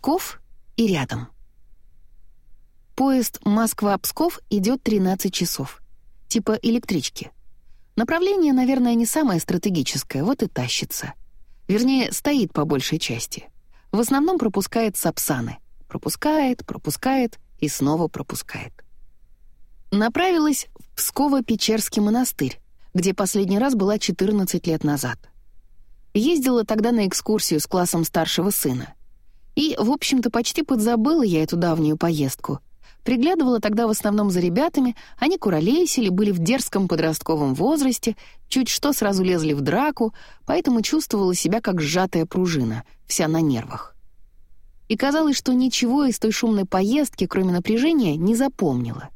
Псков и рядом. Поезд Москва-Псков идет 13 часов. Типа электрички. Направление, наверное, не самое стратегическое, вот и тащится. Вернее, стоит по большей части. В основном пропускает Сапсаны. Пропускает, пропускает и снова пропускает. Направилась в Псково-Печерский монастырь, где последний раз была 14 лет назад. Ездила тогда на экскурсию с классом старшего сына. И, в общем-то, почти подзабыла я эту давнюю поездку. Приглядывала тогда в основном за ребятами, они куролесили, были в дерзком подростковом возрасте, чуть что сразу лезли в драку, поэтому чувствовала себя как сжатая пружина, вся на нервах. И казалось, что ничего из той шумной поездки, кроме напряжения, не запомнила.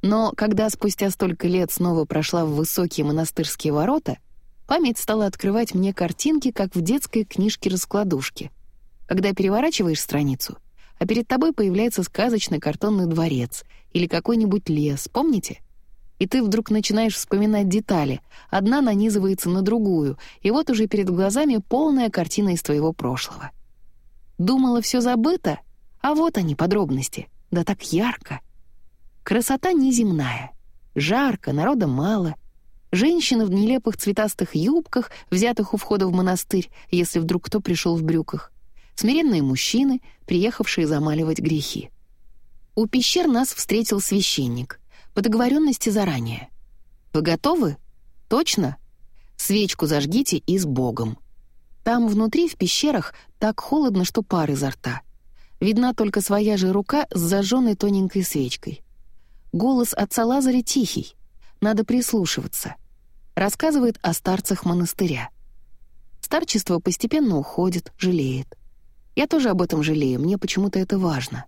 Но когда спустя столько лет снова прошла в высокие монастырские ворота, память стала открывать мне картинки, как в детской книжке-раскладушке. Когда переворачиваешь страницу — а перед тобой появляется сказочный картонный дворец или какой-нибудь лес, помните? И ты вдруг начинаешь вспоминать детали, одна нанизывается на другую, и вот уже перед глазами полная картина из твоего прошлого. Думала, все забыто? А вот они, подробности. Да так ярко. Красота неземная. Жарко, народа мало. Женщины в нелепых цветастых юбках, взятых у входа в монастырь, если вдруг кто пришел в брюках смиренные мужчины, приехавшие замаливать грехи. У пещер нас встретил священник, по договоренности заранее. «Вы готовы? Точно? Свечку зажгите и с Богом. Там внутри, в пещерах, так холодно, что пар изо рта. Видна только своя же рука с зажженной тоненькой свечкой. Голос отца Лазаря тихий, надо прислушиваться. Рассказывает о старцах монастыря. Старчество постепенно уходит, жалеет. Я тоже об этом жалею, мне почему-то это важно.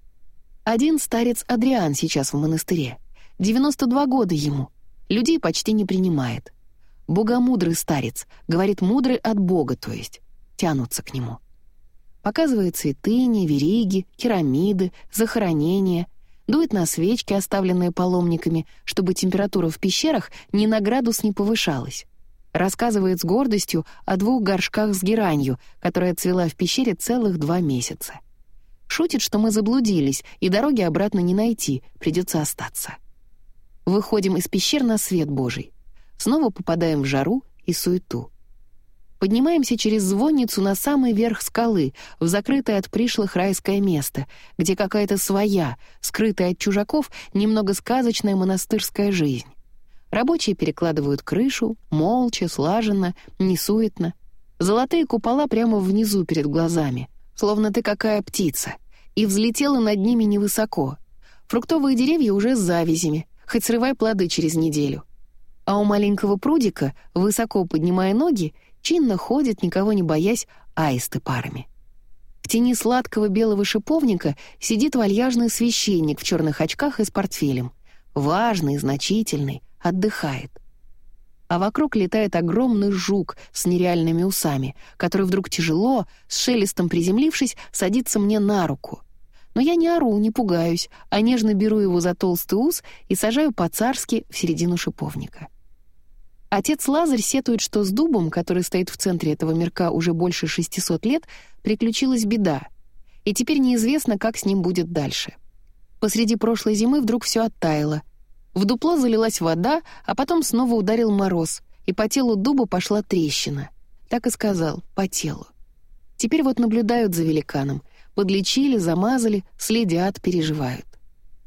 Один старец Адриан сейчас в монастыре. 92 года ему. Людей почти не принимает. Богомудрый старец, говорит мудрый от Бога, то есть. Тянутся к нему. Показывает цветыни, вериги, керамиды, захоронения, дует на свечки, оставленные паломниками, чтобы температура в пещерах ни на градус не повышалась. Рассказывает с гордостью о двух горшках с геранью, которая цвела в пещере целых два месяца. Шутит, что мы заблудились, и дороги обратно не найти, придется остаться. Выходим из пещер на свет Божий. Снова попадаем в жару и суету. Поднимаемся через звонницу на самый верх скалы, в закрытое от пришлых райское место, где какая-то своя, скрытая от чужаков, немного сказочная монастырская жизнь. Рабочие перекладывают крышу, молча, слаженно, несуетно. Золотые купола прямо внизу перед глазами, словно ты какая птица, и взлетела над ними невысоко. Фруктовые деревья уже с завязями, хоть срывай плоды через неделю. А у маленького прудика, высоко поднимая ноги, чинно ходят, никого не боясь, аисты парами. В тени сладкого белого шиповника сидит вальяжный священник в черных очках и с портфелем. Важный, значительный, отдыхает. А вокруг летает огромный жук с нереальными усами, который вдруг тяжело, с шелестом приземлившись, садится мне на руку. Но я не ору, не пугаюсь, а нежно беру его за толстый ус и сажаю по-царски в середину шиповника. Отец Лазарь сетует, что с дубом, который стоит в центре этого мирка уже больше 600 лет, приключилась беда, и теперь неизвестно, как с ним будет дальше. Посреди прошлой зимы вдруг все оттаяло — в дупло залилась вода, а потом снова ударил мороз, и по телу дуба пошла трещина. Так и сказал, по телу. Теперь вот наблюдают за великаном. Подлечили, замазали, следят, переживают.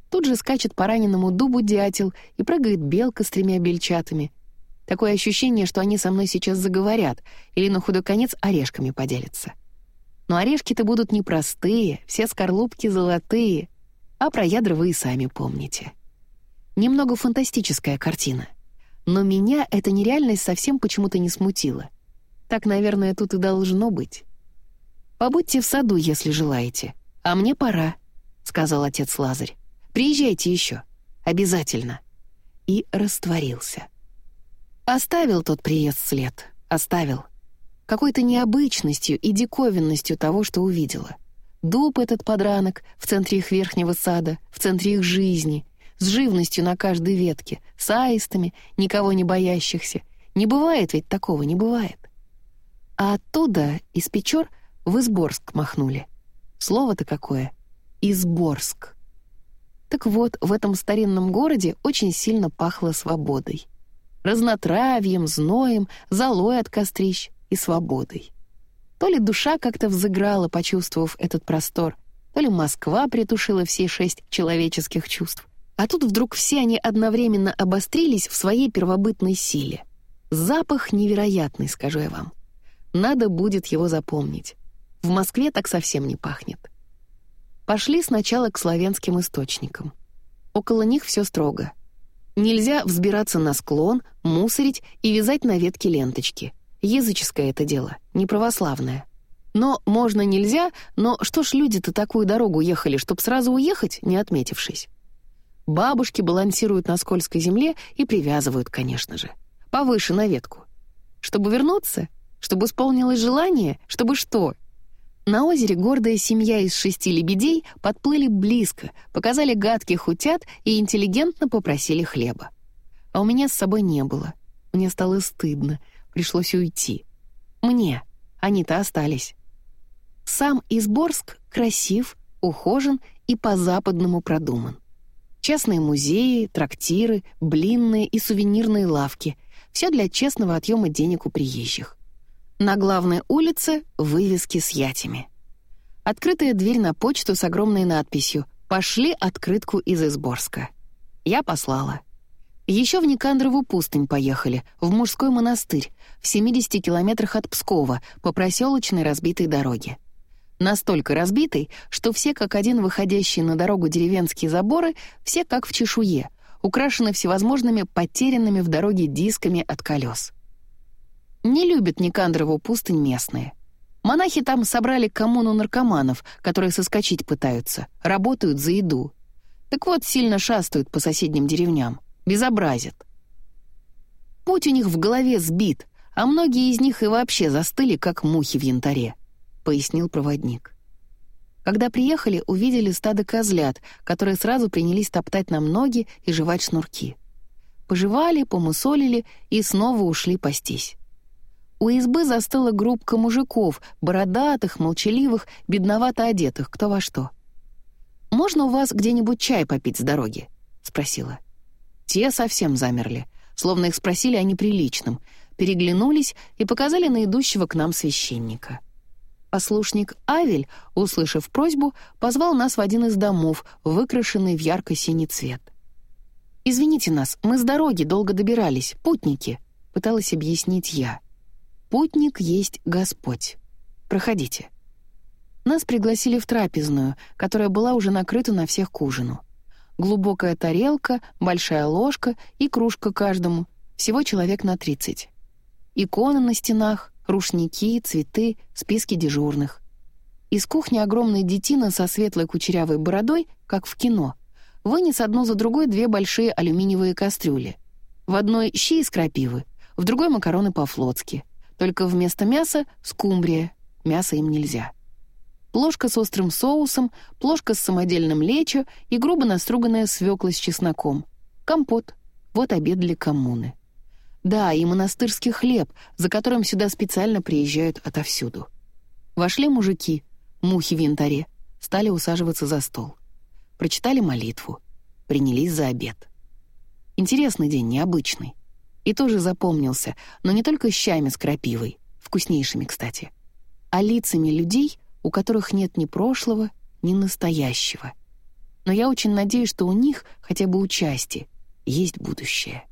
Тут же скачет по раненому дубу дятел и прыгает белка с тремя бельчатами. Такое ощущение, что они со мной сейчас заговорят или на худой конец орешками поделятся. Но орешки-то будут непростые, все скорлупки золотые, а про ядра вы и сами помните. Немного фантастическая картина. Но меня эта нереальность совсем почему-то не смутила. Так, наверное, тут и должно быть. «Побудьте в саду, если желаете. А мне пора», — сказал отец Лазарь. «Приезжайте еще. Обязательно». И растворился. Оставил тот приезд след. Оставил. Какой-то необычностью и диковинностью того, что увидела. Дуб этот подранок в центре их верхнего сада, в центре их жизни — с живностью на каждой ветке, с аистами, никого не боящихся. Не бывает ведь такого, не бывает. А оттуда, из Печор, в Изборск махнули. Слово-то какое. Изборск. Так вот, в этом старинном городе очень сильно пахло свободой. Разнотравьем, зноем, золой от кострищ и свободой. То ли душа как-то взыграла, почувствовав этот простор, то ли Москва притушила все шесть человеческих чувств. А тут вдруг все они одновременно обострились в своей первобытной силе. Запах невероятный, скажу я вам. Надо будет его запомнить. В Москве так совсем не пахнет. Пошли сначала к славянским источникам. Около них все строго. Нельзя взбираться на склон, мусорить и вязать на ветке ленточки. Языческое это дело, не православное. Но можно нельзя, но что ж люди-то такую дорогу ехали, чтоб сразу уехать, не отметившись? Бабушки балансируют на скользкой земле и привязывают, конечно же. Повыше на ветку. Чтобы вернуться? Чтобы исполнилось желание? Чтобы что? На озере гордая семья из шести лебедей подплыли близко, показали гадких утят и интеллигентно попросили хлеба. А у меня с собой не было. Мне стало стыдно, пришлось уйти. Мне, они-то остались. Сам Изборск красив, ухожен и по-западному продуман. Частные музеи, трактиры, блинные и сувенирные лавки — все для честного отъема денег у приезжих. На главной улице вывески с ятями. Открытая дверь на почту с огромной надписью «Пошли открытку из Изборска». Я послала. Еще в Никандрову пустынь поехали, в мужской монастырь, в 70 километрах от Пскова, по проселочной разбитой дороге. Настолько разбитой, что все как один выходящие на дорогу деревенские заборы, все как в чешуе, украшены всевозможными потерянными в дороге дисками от колес. Не любят Никандрову пустынь местные. Монахи там собрали коммуну наркоманов, которые соскочить пытаются, работают за еду. Так вот, сильно шастают по соседним деревням, безобразят. Путь у них в голове сбит, а многие из них и вообще застыли, как мухи в янтаре, пояснил проводник. Когда приехали, увидели стадо козлят, которые сразу принялись топтать нам ноги и жевать шнурки. Пожевали, помусолили и снова ушли пастись. У избы застыла группка мужиков, бородатых, молчаливых, бедновато одетых, кто во что. «Можно у вас где-нибудь чай попить с дороги?» — спросила. Те совсем замерли, словно их спросили о неприличном, переглянулись и показали на идущего к нам священника. Послушник Авель, услышав просьбу, позвал нас в один из домов, выкрашенный в ярко-синий цвет. «Извините нас, мы с дороги долго добирались, путники», — пыталась объяснить я. Путник есть Господь. Проходите. Нас пригласили в трапезную, которая была уже накрыта на всех к ужину. Глубокая тарелка, большая ложка и кружка каждому, всего человек на 30. Иконы на стенах, рушники, цветы, списки дежурных. Из кухни огромный детина со светлой кучерявой бородой, как в кино, вынес одну за другой две большие алюминиевые кастрюли. В одной щи из крапивы, в другой макароны по-флотски — только вместо мяса — скумбрия. Мясо им нельзя. Ложка с острым соусом, плошка с самодельным лечо и грубо наструганная свекла с чесноком. Компот. Вот обед для коммуны. Да, и монастырский хлеб, за которым сюда специально приезжают отовсюду. Вошли мужики, мухи в янтаре, стали усаживаться за стол. Прочитали молитву, принялись за обед. Интересный день, необычный. И тоже запомнился, но не только щами с крапивой, вкуснейшими, кстати, а лицами людей, у которых нет ни прошлого, ни настоящего. Но я очень надеюсь, что у них, хотя бы у части, есть будущее.